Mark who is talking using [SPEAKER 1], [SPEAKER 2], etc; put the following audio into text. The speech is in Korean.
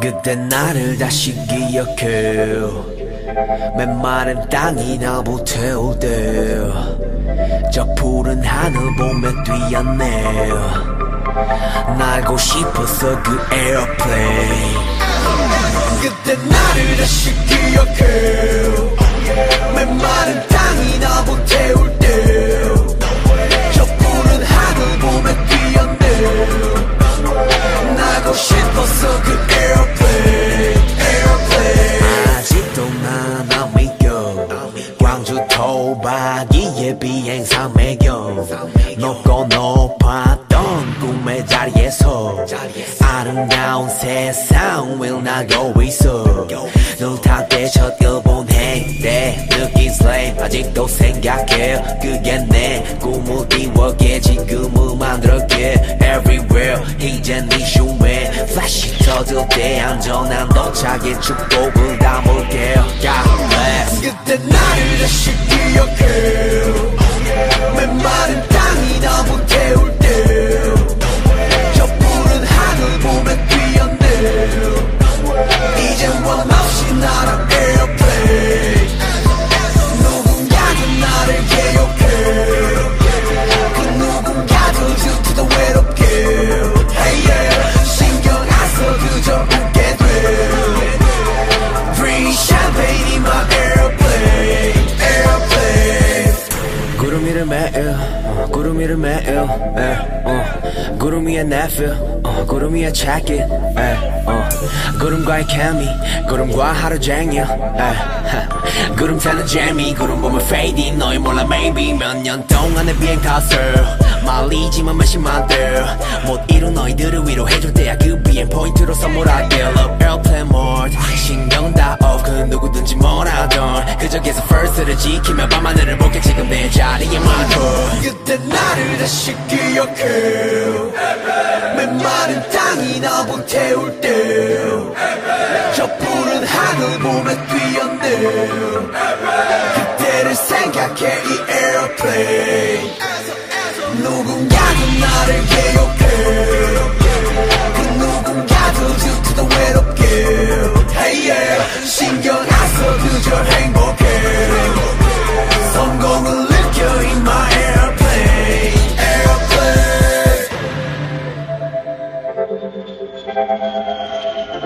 [SPEAKER 1] 그때 나를 다시 기억해 메마른 땅이 날 불태울 때 저 푸른 하늘 보며 뛰었네 날고 싶었어 그 airplane 그때 나를 다시 기억해. 메마른 땅이 날 불태울 때 저 푸른 하늘 보며 뛰었네. 날고 싶었어 그 airplane airplane 아직도 난 안 믿겨. 광주 토박이의 비행 삶의 격 높고 높아 아름다운 세상을 날고 있어 데뷔초 일본행 때 느낀 설레임 아직도 생각해. 그게 내 꿈을 이루게. 지금을 만들었기에. Everywhere 이제 내 shoe에 플래시 터질 때 안전한 도착의 축복을 담을게. God bless. 그때 나를 다시 기억해. 맨 마른 땅이 나 불태울 때 위를 매일 어, 구름 위를 매일 구름 위에 내필 어, 구름 위에 어, 구름과의 케미 구름과 하루 하, 구름 타는 재미 구름 보면 fading 너희 몰라 maybe 몇 년 동안의 비행 탓을 말리지만 몇십만 대못 이룬 너희들을 위로해줄 때야 그 비행 포인트로 선물할게. Love airplane mode 신경 다 off 그 누구든지 뭐라던 그저 계속 first를 지키며 밤하늘을 볼게 지금 내 자리에. 많고 그때 나를 다시 기억해. 맨마른 땅이 나 불태울 때저 푸른 하늘 보며 뛰었네. 그때를 생각해 이 airplane. 누군가도 나를 개혁해. 그 누군가도 주트도 외롭게. Hey yeah. 신경 안 써 그저